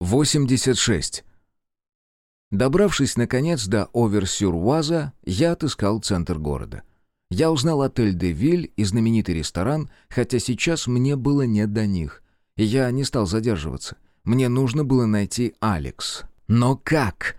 86. Добравшись, наконец, до Оверсюрваза, я отыскал центр города. Я узнал отель «Де Виль» и знаменитый ресторан, хотя сейчас мне было не до них. Я не стал задерживаться. Мне нужно было найти Алекс. Но как?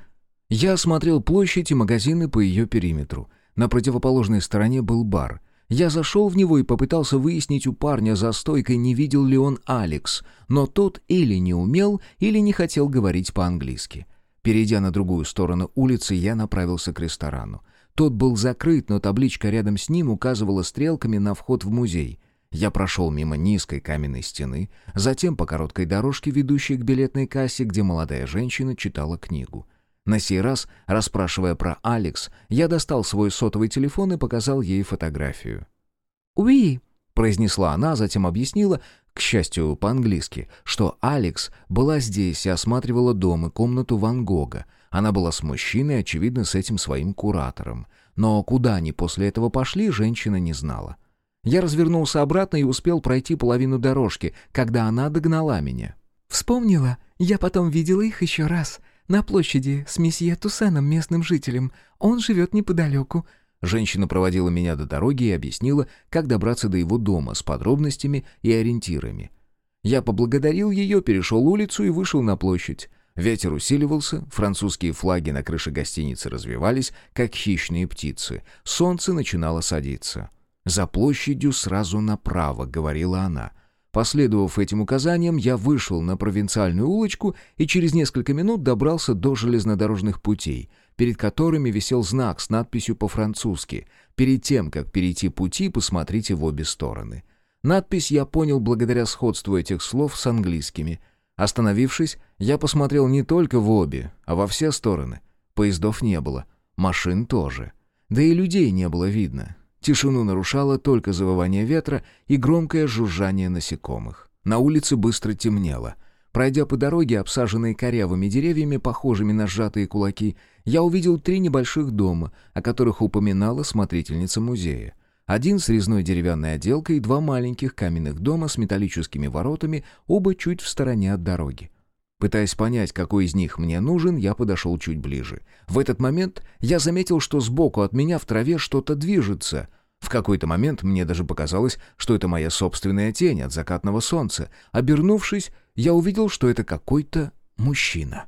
Я осмотрел площадь и магазины по ее периметру. На противоположной стороне был бар. Я зашел в него и попытался выяснить у парня за стойкой, не видел ли он Алекс, но тот или не умел, или не хотел говорить по-английски. Перейдя на другую сторону улицы, я направился к ресторану. Тот был закрыт, но табличка рядом с ним указывала стрелками на вход в музей. Я прошел мимо низкой каменной стены, затем по короткой дорожке, ведущей к билетной кассе, где молодая женщина читала книгу. На сей раз, расспрашивая про Алекс, я достал свой сотовый телефон и показал ей фотографию. «Уи», — произнесла она, затем объяснила, к счастью, по-английски, что Алекс была здесь и осматривала дом и комнату Ван Гога. Она была с мужчиной, очевидно, с этим своим куратором. Но куда они после этого пошли, женщина не знала. Я развернулся обратно и успел пройти половину дорожки, когда она догнала меня. «Вспомнила? Я потом видела их еще раз. На площади с месье Тусеном, местным жителем. Он живет неподалеку». Женщина проводила меня до дороги и объяснила, как добраться до его дома с подробностями и ориентирами. Я поблагодарил ее, перешел улицу и вышел на площадь. Ветер усиливался, французские флаги на крыше гостиницы развивались, как хищные птицы. Солнце начинало садиться. «За площадью сразу направо», — говорила она. Последовав этим указаниям, я вышел на провинциальную улочку и через несколько минут добрался до железнодорожных путей, перед которыми висел знак с надписью по-французски «Перед тем, как перейти пути, посмотрите в обе стороны». Надпись я понял благодаря сходству этих слов с английскими. Остановившись, я посмотрел не только в обе, а во все стороны. Поездов не было, машин тоже. Да и людей не было видно. Тишину нарушало только завывание ветра и громкое жужжание насекомых. На улице быстро темнело. Пройдя по дороге, обсаженной корявыми деревьями, похожими на сжатые кулаки, я увидел три небольших дома, о которых упоминала смотрительница музея. Один с резной деревянной отделкой и два маленьких каменных дома с металлическими воротами, оба чуть в стороне от дороги. Пытаясь понять, какой из них мне нужен, я подошел чуть ближе. В этот момент я заметил, что сбоку от меня в траве что-то движется. В какой-то момент мне даже показалось, что это моя собственная тень от закатного солнца. Обернувшись, я увидел, что это какой-то мужчина.